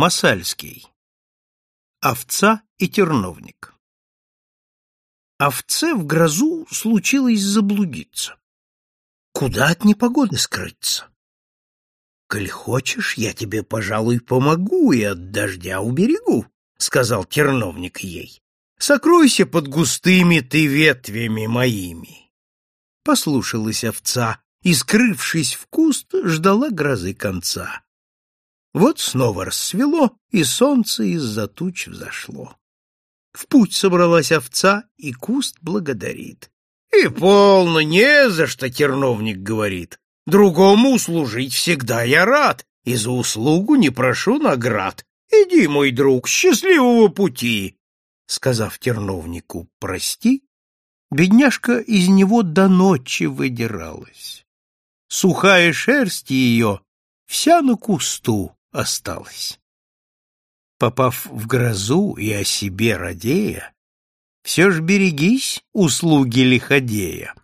Масальский. Овца и терновник. Овце в грозу случилось заблудиться. Куда от непогоды скрыться? «Коль хочешь, я тебе, пожалуй, помогу и от дождя уберегу», — сказал терновник ей. «Сокройся под густыми ты ветвями моими». Послушалась овца и, скрывшись в куст, ждала грозы конца. Вот снова рассвело, и солнце из-за туч взошло. В путь собралась овца, и куст благодарит. И полно не за что, терновник говорит. Другому служить всегда я рад, и за услугу не прошу наград. Иди, мой друг, счастливого пути. Сказав терновнику «прости», бедняжка из него до ночи выдиралась. Сухая шерсть ее вся на кусту, осталось. Попав в грозу и о себе радея, все ж берегись услуги лиходея.